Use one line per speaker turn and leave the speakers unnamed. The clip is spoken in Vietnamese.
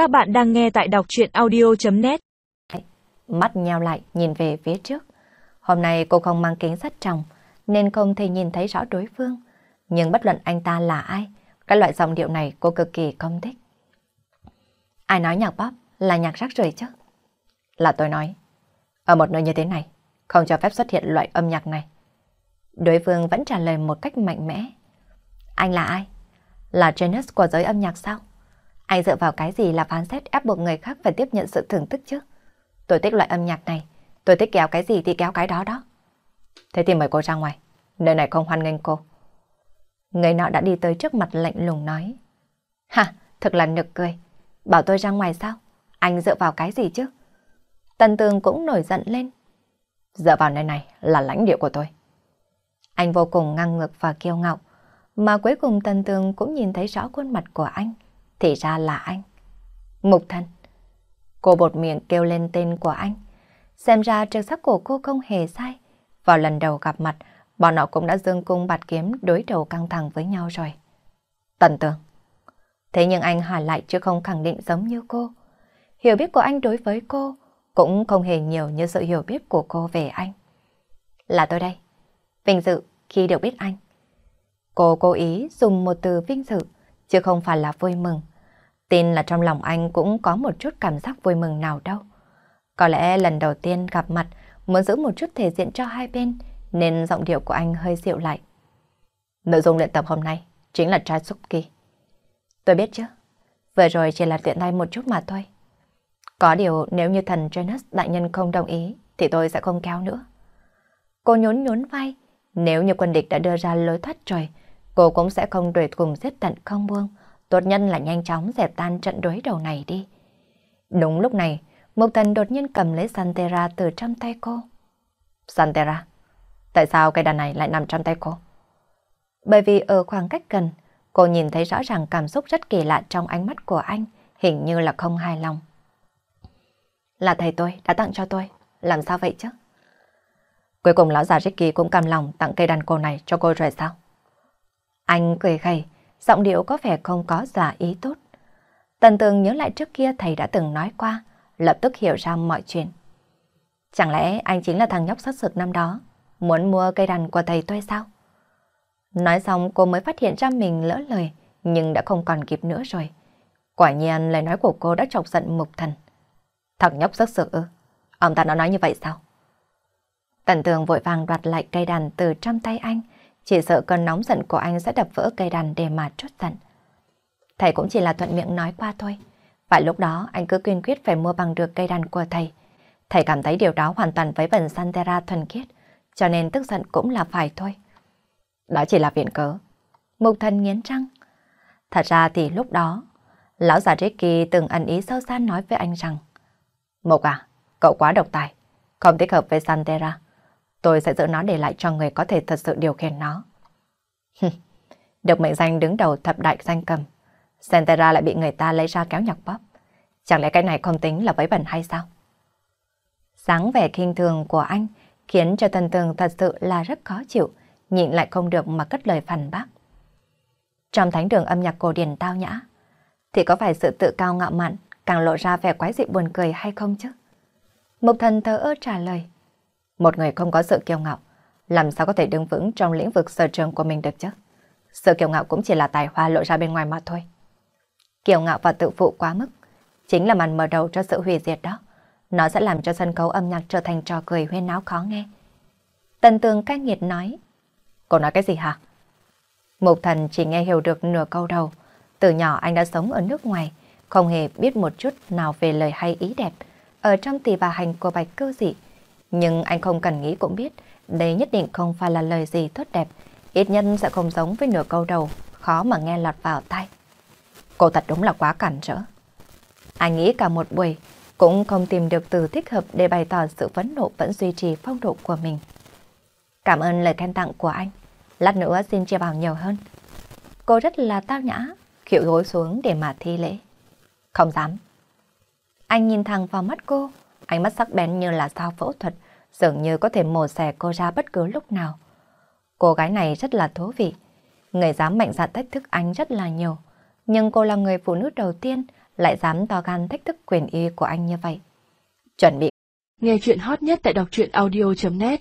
Các bạn đang nghe tại đọc chuyện audio.net
Mắt nheo lại nhìn về phía trước. Hôm nay cô không mang kính sắt trọng nên không thể nhìn thấy rõ đối phương. Nhưng bất luận anh ta là ai, cái loại giọng điệu này cô cực kỳ không thích. Ai nói nhạc pop là nhạc rác rưởi chứ? Là tôi nói. Ở một nơi như thế này, không cho phép xuất hiện loại âm nhạc này. Đối phương vẫn trả lời một cách mạnh mẽ. Anh là ai? Là genius của giới âm nhạc sao? Anh dựa vào cái gì là phán xét ép buộc người khác phải tiếp nhận sự thưởng thức chứ? Tôi thích loại âm nhạc này, tôi thích kéo cái gì thì kéo cái đó đó. Thế thì mời cô ra ngoài, nơi này không hoan nghênh cô. Người nọ đã đi tới trước mặt lạnh lùng nói. Ha, thật là nực cười. Bảo tôi ra ngoài sao? Anh dựa vào cái gì chứ? Tần tường cũng nổi giận lên. Dựa vào nơi này là lãnh địa của tôi. Anh vô cùng ngang ngược và kiêu ngạo. Mà cuối cùng Tần tường cũng nhìn thấy rõ khuôn mặt của anh. Thì ra là anh. Mục thần. Cô bột miệng kêu lên tên của anh. Xem ra trực sắc của cô không hề sai. Vào lần đầu gặp mặt, bọn họ cũng đã dương cung bạt kiếm đối đầu căng thẳng với nhau rồi. Tần tường. Thế nhưng anh hỏi lại chứ không khẳng định giống như cô. Hiểu biết của anh đối với cô cũng không hề nhiều như sự hiểu biết của cô về anh. Là tôi đây. Vinh dự khi được biết anh. Cô cố ý dùng một từ vinh dự, chứ không phải là vui mừng. Tin là trong lòng anh cũng có một chút cảm giác vui mừng nào đâu. Có lẽ lần đầu tiên gặp mặt muốn giữ một chút thể diện cho hai bên nên giọng điệu của anh hơi dịu lại. Nội dung luyện tập hôm nay chính là Tchaikovsky. Tôi biết chứ, vừa rồi chỉ là tiện tay một chút mà thôi. Có điều nếu như thần Janus đại nhân không đồng ý thì tôi sẽ không kéo nữa. Cô nhún nhún vai, nếu như quân địch đã đưa ra lối thoát trời, cô cũng sẽ không đuổi cùng giết tận không buông. Tốt nhân là nhanh chóng dẹp tan trận đối đầu này đi. Đúng lúc này, Mục Thần đột nhiên cầm lấy Santera từ trong tay cô. Santera, tại sao cây đàn này lại nằm trong tay cô? Bởi vì ở khoảng cách gần, cô nhìn thấy rõ ràng cảm xúc rất kỳ lạ trong ánh mắt của anh, hình như là không hài lòng. Là thầy tôi đã tặng cho tôi, làm sao vậy chứ? Cuối cùng lão già Ricky cũng cầm lòng tặng cây đàn cô này cho cô rồi sao? Anh cười khẩy, giọng điệu có vẻ không có giả ý tốt. Tần tường nhớ lại trước kia thầy đã từng nói qua, lập tức hiểu ra mọi chuyện. Chẳng lẽ anh chính là thằng nhóc sát sực năm đó, muốn mua cây đàn của thầy tôi sao? Nói xong cô mới phát hiện ra mình lỡ lời, nhưng đã không còn kịp nữa rồi. Quả nhiên lời nói của cô đã chọc giận mục thần. Thằng nhóc sắc sực ư? Ông ta đã nói như vậy sao? Tần tường vội vàng đoạt lại cây đàn từ trong tay anh, chỉ sợ cơn nóng giận của anh sẽ đập vỡ cây đàn để mà trút giận. Thầy cũng chỉ là thuận miệng nói qua thôi. Vậy lúc đó anh cứ kiên quyết phải mua bằng được cây đàn của thầy. Thầy cảm thấy điều đó hoàn toàn với bẩn Santera thuần khiết, cho nên tức giận cũng là phải thôi. Đó chỉ là viện cớ. Mục thần nghiến răng. Thật ra thì lúc đó, lão già Ricky từng ẩn ý sâu xa nói với anh rằng Mục à, cậu quá độc tài, không thích hợp với Santera. Tôi sẽ giữ nó để lại cho người có thể thật sự điều khiển nó. Được mệnh danh đứng đầu thập đại danh cầm, Santera lại bị người ta lấy ra kéo nhạc bóp. Chẳng lẽ cái này không tính là vấy bẩn hay sao? Sáng vẻ kinh thường của anh khiến cho Tần Tường thật sự là rất khó chịu, nhịn lại không được mà cất lời phản bác. Trong thánh đường âm nhạc cổ điển tao nhã, thì có phải sự tự cao ngạo mạn càng lộ ra vẻ quái dị buồn cười hay không chứ? Mục thần thờ ơ trả lời. Một người không có sự kiêu ngạo, làm sao có thể đứng vững trong lĩnh vực sở trường của mình được chứ? Sự kiêu ngạo cũng chỉ là tài hoa lộ ra bên ngoài mà thôi. Kiêu ngạo và tự phụ quá mức, chính là màn mở đầu cho sự hủy diệt đó. Nó sẽ làm cho sân khấu âm nhạc trở thành trò cười huyên náo khó nghe. Tần tường cay nghiệt nói. Cô nói cái gì hả? Mục thần chỉ nghe hiểu được nửa câu đầu. Từ nhỏ anh đã sống ở nước ngoài, không hề biết một chút nào về lời hay ý đẹp. Ở trong tỷ bà hành của bạch cơ dị. Nhưng anh không cần nghĩ cũng biết, đây nhất định không phải là lời gì tốt đẹp. Ít nhân sẽ không giống với nửa câu đầu, khó mà nghe lọt vào tai. Cô thật đúng là quá cản trở. Anh nghĩ cả một buổi, cũng không tìm được từ thích hợp để bày tỏ sự phẫn nộ vẫn duy trì phong độ của mình. Cảm ơn lời khen tặng của anh. Lát nữa xin chia bảo nhiều hơn. Cô rất là tao nhã, khịu gối xuống để mà thi lễ. Không dám. Anh nhìn thẳng vào mắt cô, ánh mắt sắc bén như là sao phẫu thuật, dường như có thể mổ xẻ cô ra bất cứ lúc nào. Cô gái này rất là thú vị. Người dám mạnh dạn thách thức anh rất là nhiều. Nhưng cô là người phụ nữ đầu tiên lại dám to gan thách thức quyền y của anh như vậy. Chuẩn bị.
Nghe chuyện hot nhất tại đọc truyện audio.net